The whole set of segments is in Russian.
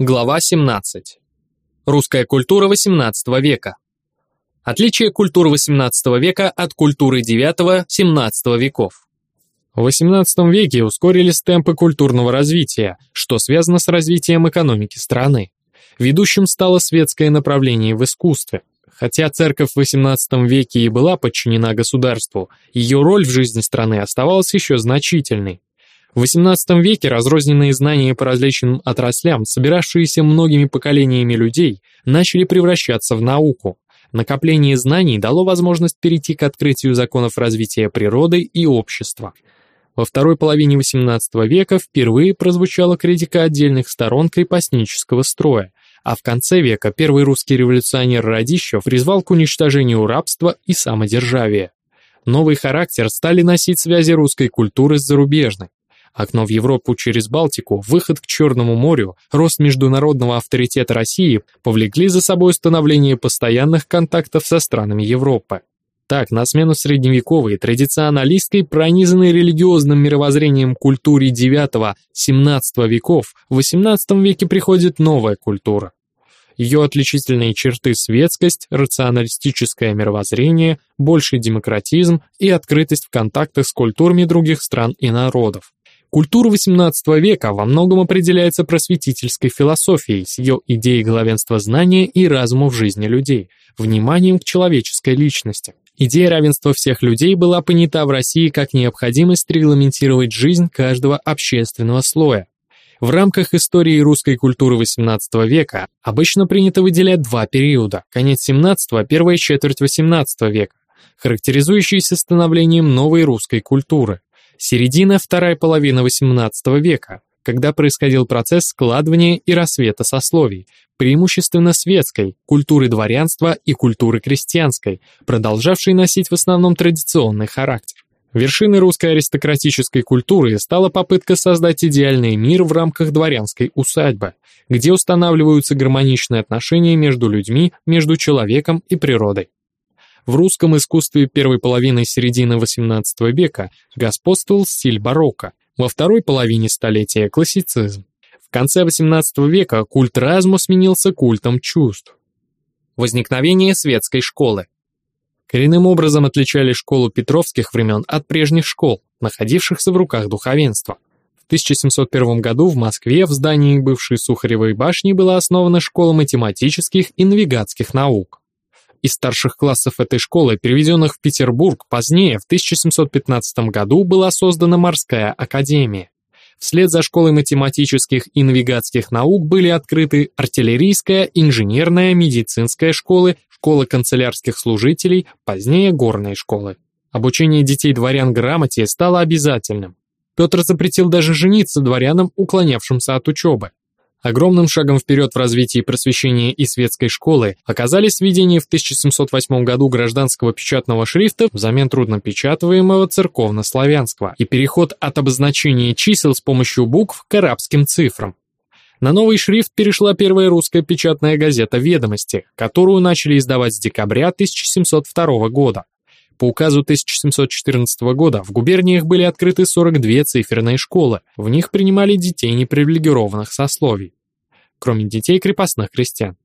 Глава 17. Русская культура XVIII века. Отличие культуры XVIII века от культуры IX-XVII веков. В XVIII веке ускорились темпы культурного развития, что связано с развитием экономики страны. Ведущим стало светское направление в искусстве. Хотя церковь в XVIII веке и была подчинена государству, ее роль в жизни страны оставалась еще значительной. В XVIII веке разрозненные знания по различным отраслям, собиравшиеся многими поколениями людей, начали превращаться в науку. Накопление знаний дало возможность перейти к открытию законов развития природы и общества. Во второй половине XVIII века впервые прозвучала критика отдельных сторон крепостнического строя, а в конце века первый русский революционер Радищев призвал к уничтожению рабства и самодержавия. Новый характер стали носить связи русской культуры с зарубежной. Окно в Европу через Балтику, выход к Черному морю, рост международного авторитета России повлекли за собой установление постоянных контактов со странами Европы. Так, на смену средневековой, традиционалистской, пронизанной религиозным мировоззрением культуре IX-XVII веков, в XVIII веке приходит новая культура. Ее отличительные черты – светскость, рационалистическое мировоззрение, больший демократизм и открытость в контактах с культурами других стран и народов. Культура XVIII века во многом определяется просветительской философией с ее идеей главенства знания и разума в жизни людей, вниманием к человеческой личности. Идея равенства всех людей была понята в России как необходимость регламентировать жизнь каждого общественного слоя. В рамках истории русской культуры XVIII века обычно принято выделять два периода – конец XVII – первая четверть XVIII века, характеризующиеся становлением новой русской культуры середина вторая половина XVIII века, когда происходил процесс складывания и рассвета сословий, преимущественно светской, культуры дворянства и культуры крестьянской, продолжавшей носить в основном традиционный характер. Вершиной русской аристократической культуры стала попытка создать идеальный мир в рамках дворянской усадьбы, где устанавливаются гармоничные отношения между людьми, между человеком и природой. В русском искусстве первой половины середины XVIII века господствовал стиль барокко, во второй половине столетия – классицизм. В конце XVIII века культ разума сменился культом чувств. Возникновение светской школы. Коренным образом отличали школу петровских времен от прежних школ, находившихся в руках духовенства. В 1701 году в Москве в здании бывшей Сухаревой башни была основана школа математических и навигатских наук из старших классов этой школы, переведенных в Петербург, позднее, в 1715 году, была создана морская академия. Вслед за школой математических и навигатских наук были открыты артиллерийская, инженерная, медицинская школы, школа канцелярских служителей, позднее горные школы. Обучение детей дворян грамоте стало обязательным. Петр запретил даже жениться дворянам, уклонявшимся от учебы. Огромным шагом вперед в развитии просвещения и светской школы оказались введение в 1708 году гражданского печатного шрифта взамен труднопечатываемого церковно-славянского и переход от обозначения чисел с помощью букв к арабским цифрам. На новый шрифт перешла первая русская печатная газета «Ведомости», которую начали издавать с декабря 1702 года. По указу 1714 года в губерниях были открыты 42 циферные школы, в них принимали детей непривилегированных сословий, кроме детей крепостных крестьян.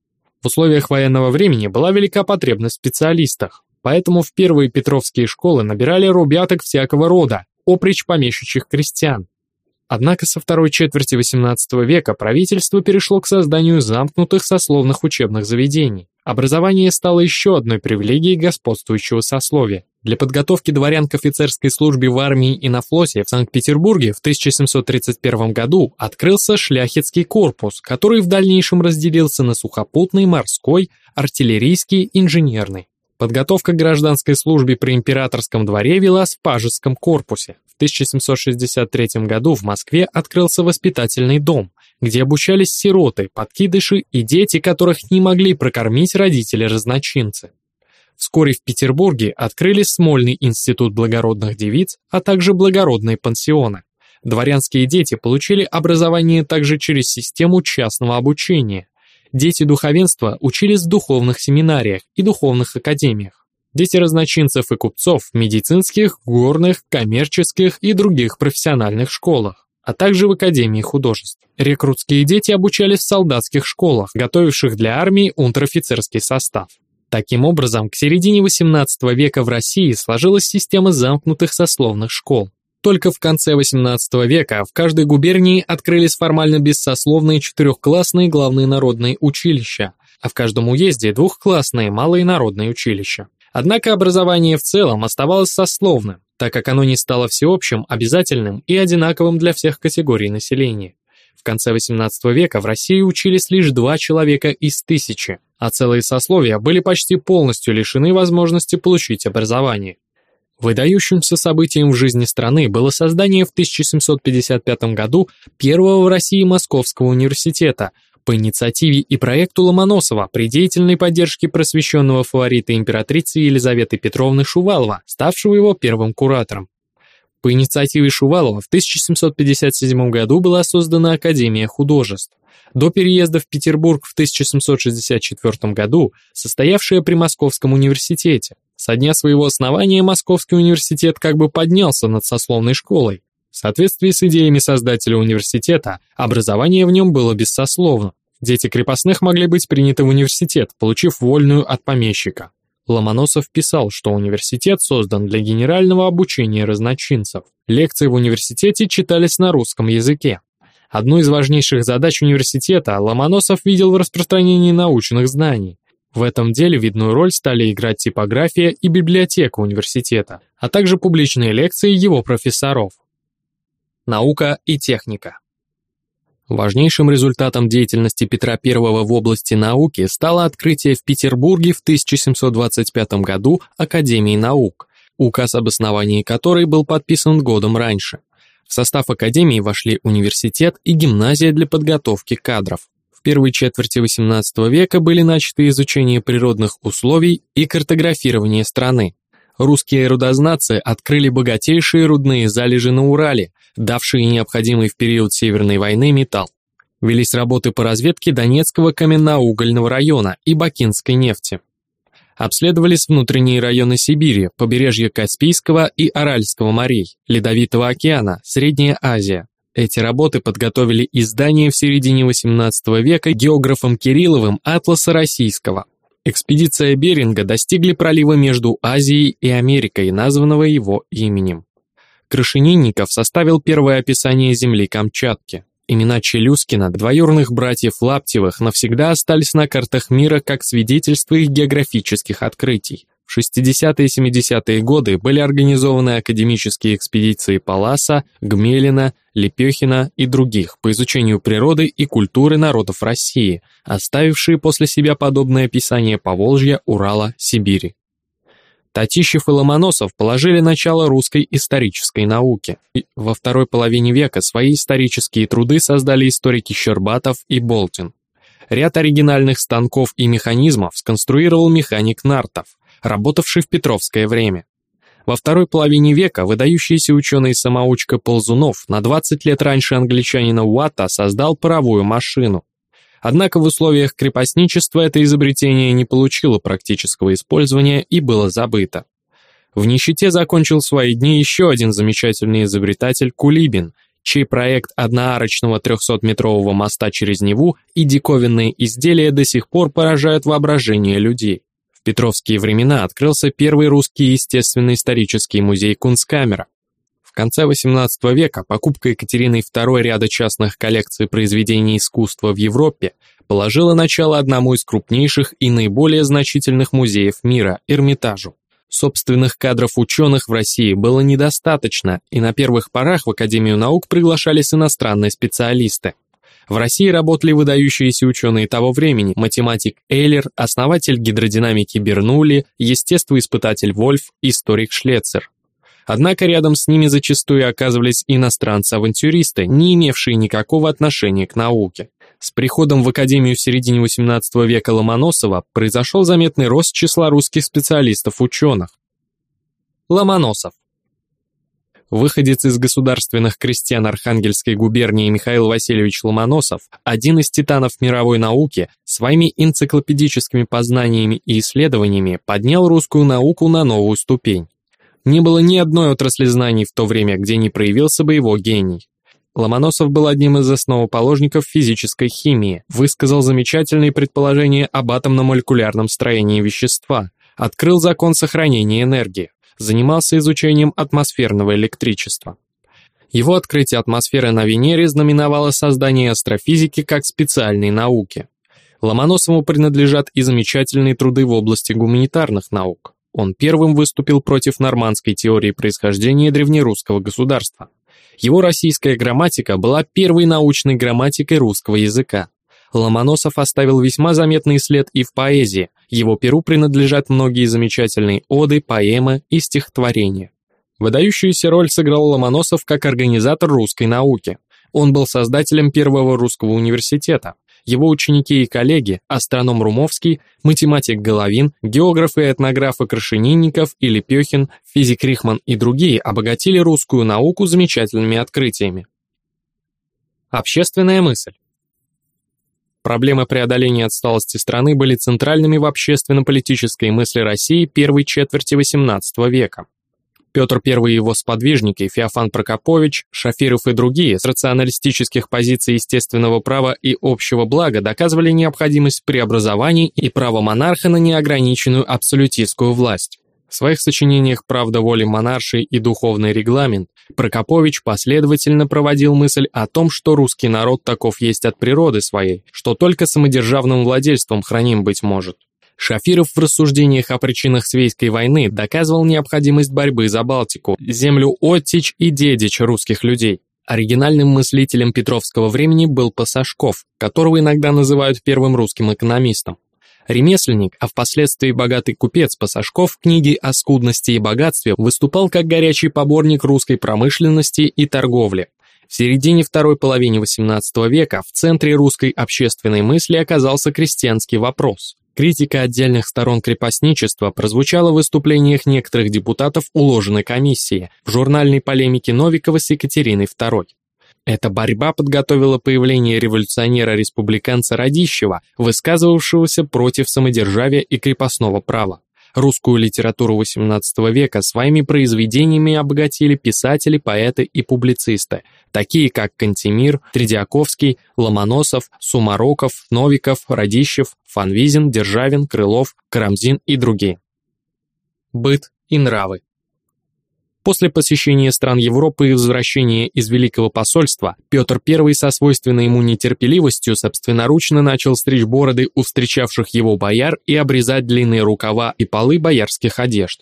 В условиях военного времени была велика потребность в специалистах, поэтому в первые петровские школы набирали рубяток всякого рода, опричь помещичьих крестьян. Однако со второй четверти XVIII века правительство перешло к созданию замкнутых сословных учебных заведений. Образование стало еще одной привилегией господствующего сословия. Для подготовки дворян к офицерской службе в армии и на флоте в Санкт-Петербурге в 1731 году открылся шляхетский корпус, который в дальнейшем разделился на сухопутный, морской, артиллерийский, инженерный. Подготовка к гражданской службе при императорском дворе велась в пажеском корпусе. В 1763 году в Москве открылся воспитательный дом, где обучались сироты, подкидыши и дети, которых не могли прокормить родители-разночинцы. Вскоре в Петербурге открыли Смольный институт благородных девиц, а также благородные пансионы. Дворянские дети получили образование также через систему частного обучения. Дети духовенства учились в духовных семинариях и духовных академиях. Дети разночинцев и купцов в медицинских, горных, коммерческих и других профессиональных школах. а также в Академии художеств. Рекрутские дети обучались в солдатских школах, готовивших для армии унтер-офицерский состав. Таким образом, к середине XVIII века в России сложилась система замкнутых сословных школ. Только в конце XVIII века в каждой губернии открылись формально бессословные четырехклассные главные народные училища, а в каждом уезде двухклассные малые народные училища. Однако образование в целом оставалось сословным, так как оно не стало всеобщим, обязательным и одинаковым для всех категорий населения. В конце XVIII века в России учились лишь два человека из тысячи, а целые сословия были почти полностью лишены возможности получить образование. Выдающимся событием в жизни страны было создание в 1755 году первого в России Московского университета по инициативе и проекту Ломоносова при деятельной поддержке просвещенного фаворита императрицы Елизаветы Петровны Шувалова, ставшего его первым куратором. По инициативе Шувалова в 1757 году была создана Академия художеств. До переезда в Петербург в 1764 году состоявшая при Московском университете. Со дня своего основания Московский университет как бы поднялся над сословной школой. В соответствии с идеями создателя университета, образование в нем было бессословно. Дети крепостных могли быть приняты в университет, получив вольную от помещика. Ломоносов писал, что университет создан для генерального обучения разночинцев. Лекции в университете читались на русском языке. Одну из важнейших задач университета Ломоносов видел в распространении научных знаний. В этом деле видную роль стали играть типография и библиотека университета, а также публичные лекции его профессоров. Наука и техника Важнейшим результатом деятельности Петра I в области науки стало открытие в Петербурге в 1725 году Академии наук, указ об основании которой был подписан годом раньше. В состав Академии вошли университет и гимназия для подготовки кадров. В первой четверти XVIII века были начаты изучение природных условий и картографирование страны. Русские рудознатцы открыли богатейшие рудные залежи на Урале, давшие необходимый в период Северной войны металл. Велись работы по разведке Донецкого каменноугольного района и Бакинской нефти. Обследовались внутренние районы Сибири, побережье Каспийского и Аральского морей, Ледовитого океана, Средняя Азия. Эти работы подготовили издание в середине XVIII века географом Кирилловым «Атласа Российского». Экспедиция Беринга достигли пролива между Азией и Америкой, названного его именем. Крашенинников составил первое описание земли Камчатки. Имена Челюскина, двоюрных братьев Лаптевых, навсегда остались на картах мира как свидетельство их географических открытий. В 60-е и 70-е годы были организованы академические экспедиции Паласа, Гмелина, Лепехина и других по изучению природы и культуры народов России, оставившие после себя подобное описание Поволжья, Урала, Сибири. Татищев и Ломоносов положили начало русской исторической науке. И во второй половине века свои исторические труды создали историки Щербатов и Болтин. Ряд оригинальных станков и механизмов сконструировал механик Нартов, работавший в Петровское время. Во второй половине века выдающийся ученый-самоучка Ползунов на 20 лет раньше англичанина Уатта создал паровую машину. Однако в условиях крепостничества это изобретение не получило практического использования и было забыто. В нищете закончил свои дни еще один замечательный изобретатель Кулибин, чей проект одноарочного 300-метрового моста через Неву и диковинные изделия до сих пор поражают воображение людей. Петровские времена открылся первый русский естественно-исторический музей Кунсткамера, в конце XVIII века покупка Екатериной II ряда частных коллекций произведений искусства в Европе положила начало одному из крупнейших и наиболее значительных музеев мира – Эрмитажу. Собственных кадров ученых в России было недостаточно, и на первых порах в Академию наук приглашались иностранные специалисты. В России работали выдающиеся ученые того времени, математик Эйлер, основатель гидродинамики Бернулли, естествоиспытатель Вольф, историк Шлецер. Однако рядом с ними зачастую оказывались иностранцы-авантюристы, не имевшие никакого отношения к науке. С приходом в Академию в середине XVIII века Ломоносова произошел заметный рост числа русских специалистов-ученых. Ломоносов Выходец из государственных крестьян Архангельской губернии Михаил Васильевич Ломоносов, один из титанов мировой науки, своими энциклопедическими познаниями и исследованиями поднял русскую науку на новую ступень. Не было ни одной отрасли знаний в то время, где не проявился бы его гений. Ломоносов был одним из основоположников физической химии, высказал замечательные предположения об атомно-молекулярном строении вещества, открыл закон сохранения энергии, занимался изучением атмосферного электричества. Его открытие атмосферы на Венере знаменовало создание астрофизики как специальной науки. Ломоносову принадлежат и замечательные труды в области гуманитарных наук. Он первым выступил против нормандской теории происхождения древнерусского государства. Его российская грамматика была первой научной грамматикой русского языка. Ломоносов оставил весьма заметный след и в поэзии, его перу принадлежат многие замечательные оды, поэмы и стихотворения. Выдающуюся роль сыграл Ломоносов как организатор русской науки. Он был создателем первого русского университета. Его ученики и коллеги, астроном Румовский, математик Головин, географы и этнографы Крашенинников и Лепехин, физик Рихман и другие обогатили русскую науку замечательными открытиями. Общественная мысль. Проблемы преодоления отсталости страны были центральными в общественно-политической мысли России первой четверти XVIII века. Петр I и его сподвижники, Феофан Прокопович, Шафиров и другие с рационалистических позиций естественного права и общего блага доказывали необходимость преобразований и право монарха на неограниченную абсолютистскую власть. В своих сочинениях «Правда воли монаршей» и «Духовный регламент» Прокопович последовательно проводил мысль о том, что русский народ таков есть от природы своей, что только самодержавным владельством храним быть может. Шафиров в рассуждениях о причинах Свейской войны доказывал необходимость борьбы за Балтику, землю Оттич и Дедич русских людей. Оригинальным мыслителем Петровского времени был Пасашков, которого иногда называют первым русским экономистом. Ремесленник, а впоследствии богатый купец Пасашков в книге о скудности и богатстве выступал как горячий поборник русской промышленности и торговли. В середине второй половины XVIII века в центре русской общественной мысли оказался крестьянский вопрос. Критика отдельных сторон крепостничества прозвучала в выступлениях некоторых депутатов уложенной комиссии в журнальной полемике Новикова с Екатериной II. Эта борьба подготовила появление революционера-республиканца Радищева, высказывавшегося против самодержавия и крепостного права. Русскую литературу XVIII века своими произведениями обогатили писатели, поэты и публицисты, такие как Кантемир, Тредиаковский, Ломоносов, Сумароков, Новиков, Радищев, Фанвизин, Державин, Крылов, Карамзин и другие. Быт и нравы После посещения стран Европы и возвращения из Великого посольства, Петр I со свойственной ему нетерпеливостью собственноручно начал стричь бороды у встречавших его бояр и обрезать длинные рукава и полы боярских одежд.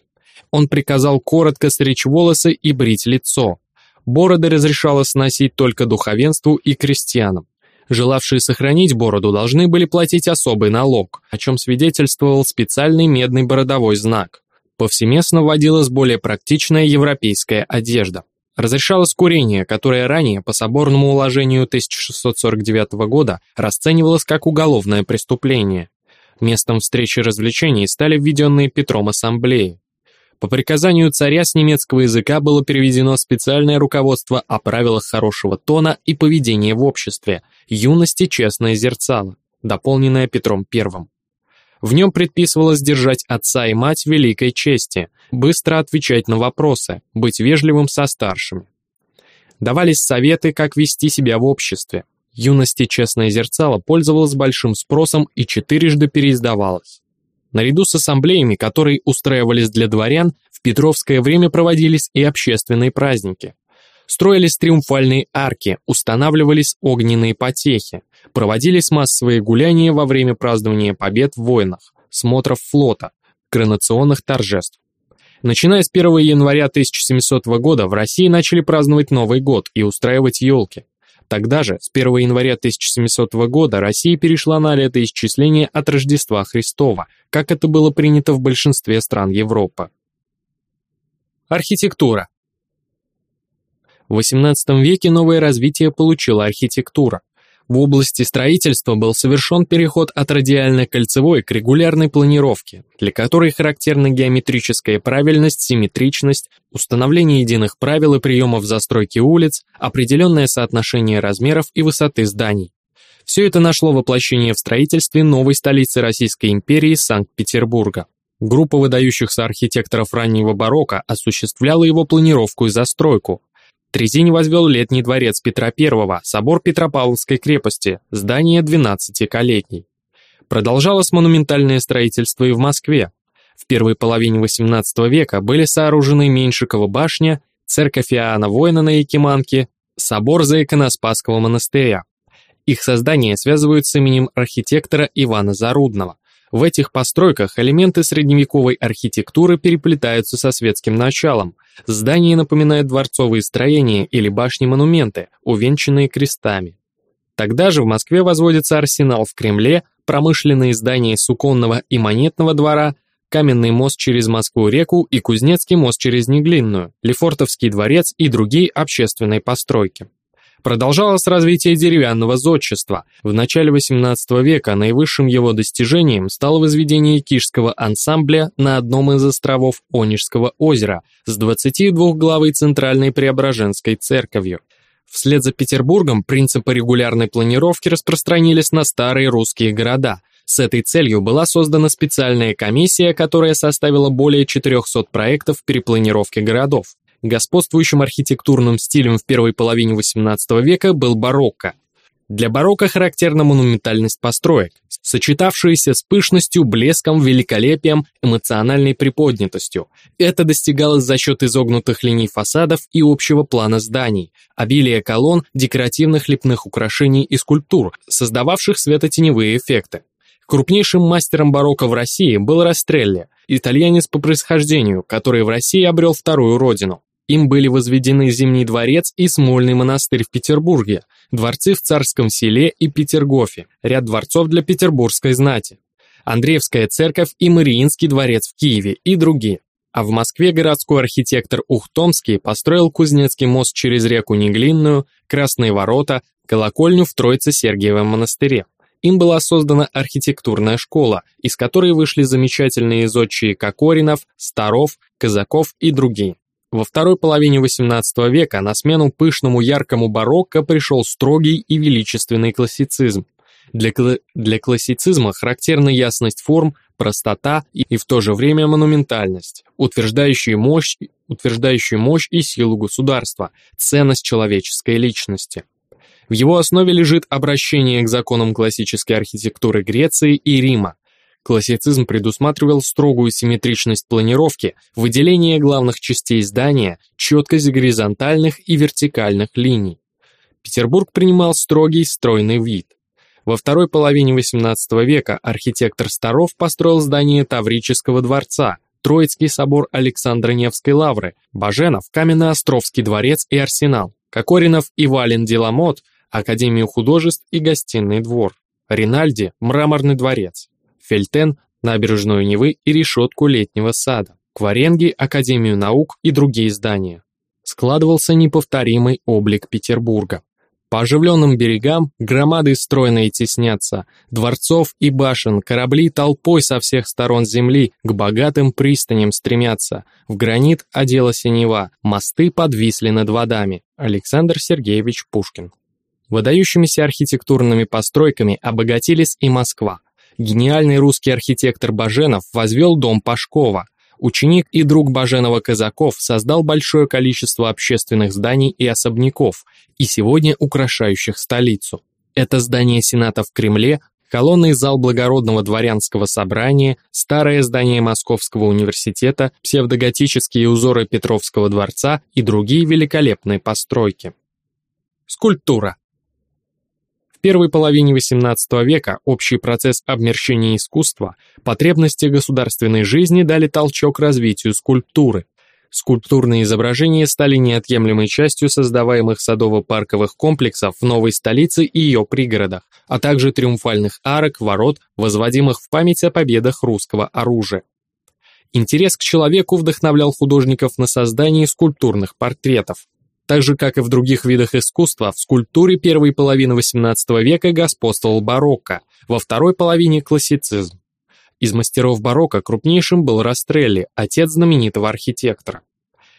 Он приказал коротко стричь волосы и брить лицо. Бороды разрешалось носить только духовенству и крестьянам. Желавшие сохранить бороду должны были платить особый налог, о чем свидетельствовал специальный медный бородовой знак. Повсеместно вводилась более практичная европейская одежда. Разрешалось курение, которое ранее по соборному уложению 1649 года расценивалось как уголовное преступление. Местом встречи развлечений стали введенные Петром ассамблеи. По приказанию царя с немецкого языка было переведено специальное руководство о правилах хорошего тона и поведения в обществе, юности честное зерцало, дополненное Петром I. В нем предписывалось держать отца и мать великой чести, быстро отвечать на вопросы, быть вежливым со старшими. Давались советы, как вести себя в обществе. Юности «Честное зерцало» пользовалось большим спросом и четырежды переиздавалось. Наряду с ассамблеями, которые устраивались для дворян, в Петровское время проводились и общественные праздники. Строились триумфальные арки, устанавливались огненные потехи, проводились массовые гуляния во время празднования побед в войнах, смотров флота, коронационных торжеств. Начиная с 1 января 1700 года в России начали праздновать Новый год и устраивать елки. Тогда же, с 1 января 1700 года, Россия перешла на летоисчисление от Рождества Христова, как это было принято в большинстве стран Европы. Архитектура. В XVIII веке новое развитие получила архитектура. В области строительства был совершен переход от радиально-кольцевой к регулярной планировке, для которой характерна геометрическая правильность, симметричность, установление единых правил и приемов застройки улиц, определенное соотношение размеров и высоты зданий. Все это нашло воплощение в строительстве новой столицы Российской империи Санкт-Петербурга. Группа выдающихся архитекторов раннего барокко осуществляла его планировку и застройку, Трезинь возвел летний дворец Петра I, собор Петропавловской крепости, здание 12-колетний. Продолжалось монументальное строительство и в Москве. В первой половине XVIII века были сооружены Меньшикова башня, церковь Иоанна Воина на Якиманке, собор Заиконоспасского монастыря. Их создание связывают с именем архитектора Ивана Зарудного. В этих постройках элементы средневековой архитектуры переплетаются со светским началом. Здания напоминают дворцовые строения или башни-монументы, увенчанные крестами. Тогда же в Москве возводится арсенал в Кремле, промышленные здания Суконного и Монетного двора, каменный мост через Москву-реку и Кузнецкий мост через Неглинную, Лефортовский дворец и другие общественные постройки. Продолжалось развитие деревянного зодчества. В начале XVIII века наивысшим его достижением стало возведение кишского ансамбля на одном из островов Онежского озера с 22-главой центральной Преображенской церковью. Вслед за Петербургом принципы регулярной планировки распространились на старые русские города. С этой целью была создана специальная комиссия, которая составила более 400 проектов перепланировки городов. Господствующим архитектурным стилем в первой половине XVIII века был барокко. Для барокко характерна монументальность построек, сочетавшаяся с пышностью, блеском, великолепием, эмоциональной приподнятостью. Это достигалось за счет изогнутых линий фасадов и общего плана зданий, обилия колонн, декоративных лепных украшений и скульптур, создававших светотеневые эффекты. Крупнейшим мастером барокко в России был Растрелли, итальянец по происхождению, который в России обрел вторую родину. Им были возведены Зимний дворец и Смольный монастырь в Петербурге, дворцы в Царском селе и Петергофе, ряд дворцов для петербургской знати, Андреевская церковь и Мариинский дворец в Киеве и другие. А в Москве городской архитектор Ухтомский построил Кузнецкий мост через реку Неглинную, Красные ворота, колокольню в Троице-Сергиевом монастыре. Им была создана архитектурная школа, из которой вышли замечательные зодчие Кокоринов, Старов, Казаков и другие. Во второй половине XVIII века на смену пышному яркому барокко пришел строгий и величественный классицизм. Для, кла для классицизма характерна ясность форм, простота и, и в то же время монументальность, утверждающие мощь, утверждающие мощь и силу государства, ценность человеческой личности. В его основе лежит обращение к законам классической архитектуры Греции и Рима, Классицизм предусматривал строгую симметричность планировки, выделение главных частей здания, четкость горизонтальных и вертикальных линий. Петербург принимал строгий стройный вид. Во второй половине XVIII века архитектор Старов построил здание Таврического дворца, Троицкий собор Александра Невской лавры, Баженов – Каменноостровский дворец и арсенал, Кокоринов и Вален Деламот – Академию художеств и гостиный двор, Ринальди – Мраморный дворец. Фельтен, набережную Невы и решетку летнего сада, Кваренги, Академию наук и другие здания. Складывался неповторимый облик Петербурга. По оживленным берегам громады стройные теснятся, дворцов и башен, корабли толпой со всех сторон земли к богатым пристаням стремятся, в гранит одела синева, мосты подвисли над водами. Александр Сергеевич Пушкин. Выдающимися архитектурными постройками обогатились и Москва. Гениальный русский архитектор Баженов возвел дом Пашкова. Ученик и друг Баженова Казаков создал большое количество общественных зданий и особняков, и сегодня украшающих столицу. Это здание Сената в Кремле, колонный зал благородного дворянского собрания, старое здание Московского университета, псевдоготические узоры Петровского дворца и другие великолепные постройки. Скульптура первой половине XVIII века общий процесс обмерщения искусства, потребности государственной жизни дали толчок развитию скульптуры. Скульптурные изображения стали неотъемлемой частью создаваемых садово-парковых комплексов в новой столице и ее пригородах, а также триумфальных арок, ворот, возводимых в память о победах русского оружия. Интерес к человеку вдохновлял художников на создание скульптурных портретов. Так же, как и в других видах искусства, в скульптуре первой половины XVIII века господствовал барокко, во второй половине классицизм. Из мастеров барокко крупнейшим был Растрелли, отец знаменитого архитектора.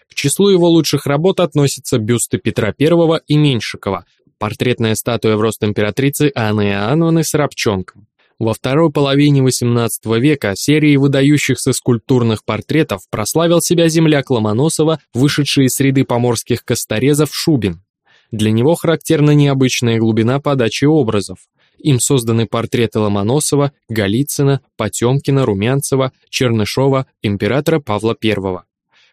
К числу его лучших работ относятся бюсты Петра I и Меньшикова, портретная статуя в рост императрицы Анны Иоанновны с рабчонком. Во второй половине XVIII века серией выдающихся скульптурных портретов прославил себя земляк Ломоносова, вышедший из среды поморских косторезов Шубин. Для него характерна необычная глубина подачи образов. Им созданы портреты Ломоносова, Голицына, Потемкина, Румянцева, Чернышова, императора Павла I.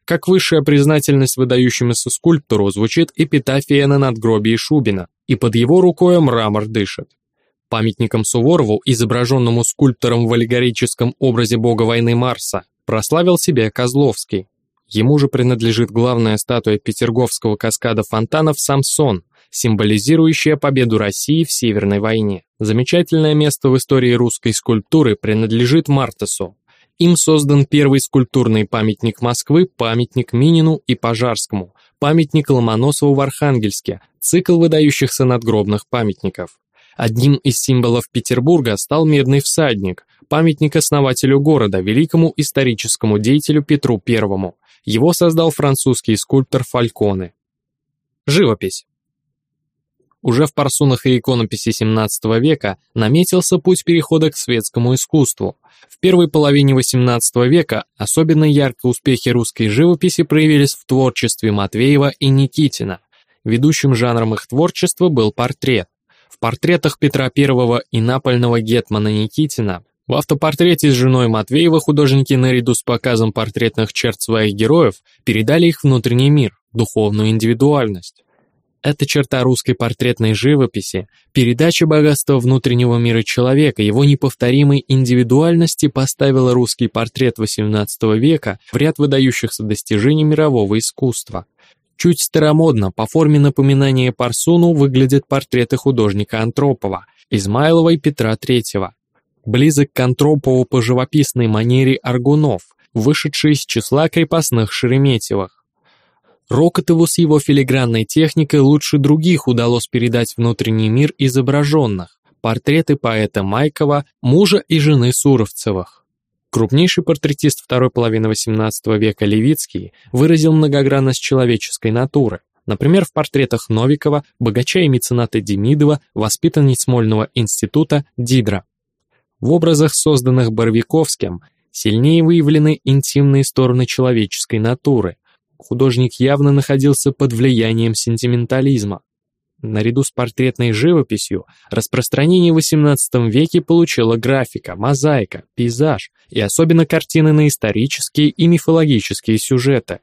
Как высшая признательность выдающемуся скульптору звучит эпитафия на надгробии Шубина, и под его рукой мрамор дышит. Памятником Суворову, изображенному скульптором в аллегорическом образе бога войны Марса, прославил себя Козловский. Ему же принадлежит главная статуя Петерговского каскада фонтанов «Самсон», символизирующая победу России в Северной войне. Замечательное место в истории русской скульптуры принадлежит Мартесу. Им создан первый скульптурный памятник Москвы, памятник Минину и Пожарскому, памятник Ломоносову в Архангельске, цикл выдающихся надгробных памятников. Одним из символов Петербурга стал медный всадник, памятник основателю города, великому историческому деятелю Петру I. Его создал французский скульптор Фальконе. Живопись. Уже в парсунах и иконописи XVII века наметился путь перехода к светскому искусству. В первой половине XVIII века особенно ярко успехи русской живописи проявились в творчестве Матвеева и Никитина. Ведущим жанром их творчества был портрет. В портретах Петра I и напольного гетмана Никитина, в автопортрете с женой Матвеева художники наряду с показом портретных черт своих героев передали их внутренний мир, духовную индивидуальность. Эта черта русской портретной живописи, передача богатства внутреннего мира человека, его неповторимой индивидуальности поставила русский портрет XVIII века в ряд выдающихся достижений мирового искусства. Чуть старомодно, по форме напоминания Парсуну выглядят портреты художника Антропова, Измайлова и Петра III. Близок к Антропову по живописной манере Аргунов, вышедший из числа крепостных Шереметьевых. Рокотову с его филигранной техникой лучше других удалось передать внутренний мир изображенных, портреты поэта Майкова, мужа и жены Суровцевых. Крупнейший портретист второй половины XVIII века Левицкий выразил многогранность человеческой натуры. Например, в портретах Новикова, богача и мецената Демидова, воспитанниц Смольного института Дидра. В образах, созданных Боровиковским, сильнее выявлены интимные стороны человеческой натуры. Художник явно находился под влиянием сентиментализма. Наряду с портретной живописью распространение в XVIII веке получила графика, мозаика, пейзаж и особенно картины на исторические и мифологические сюжеты.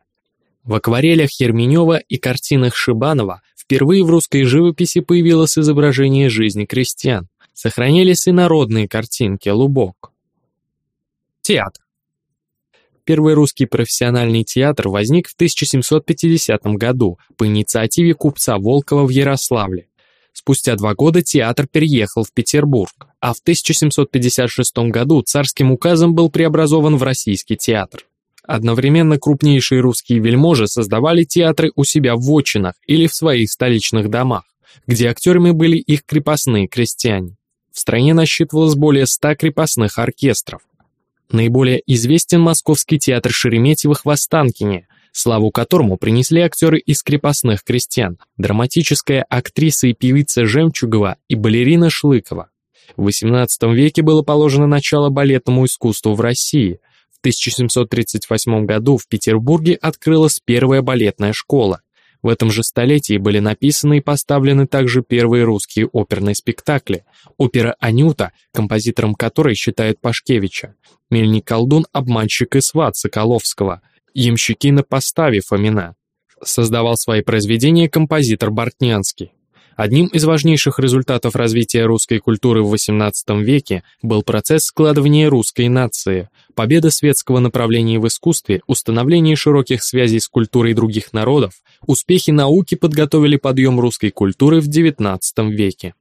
В акварелях Ерменева и картинах Шибанова впервые в русской живописи появилось изображение жизни крестьян. Сохранились и народные картинки Лубок. Театр. Первый русский профессиональный театр возник в 1750 году по инициативе купца Волкова в Ярославле. Спустя два года театр переехал в Петербург, а в 1756 году царским указом был преобразован в Российский театр. Одновременно крупнейшие русские вельможи создавали театры у себя в вотчинах или в своих столичных домах, где актерами были их крепостные крестьяне. В стране насчитывалось более ста крепостных оркестров, Наиболее известен Московский театр Шереметьевых в Останкине, славу которому принесли актеры из крепостных крестьян, драматическая актриса и певица Жемчугова и балерина Шлыкова. В XVIII веке было положено начало балетному искусству в России. В 1738 году в Петербурге открылась первая балетная школа. В этом же столетии были написаны и поставлены также первые русские оперные спектакли. Опера «Анюта», композитором которой считают Пашкевича, «Мельник-колдун», «Обманщик и сват» Соколовского, «Ямщики на поставе» Фомина. Создавал свои произведения композитор Бортнянский. Одним из важнейших результатов развития русской культуры в XVIII веке был процесс складывания русской нации, победа светского направления в искусстве, установление широких связей с культурой других народов, успехи науки подготовили подъем русской культуры в XIX веке.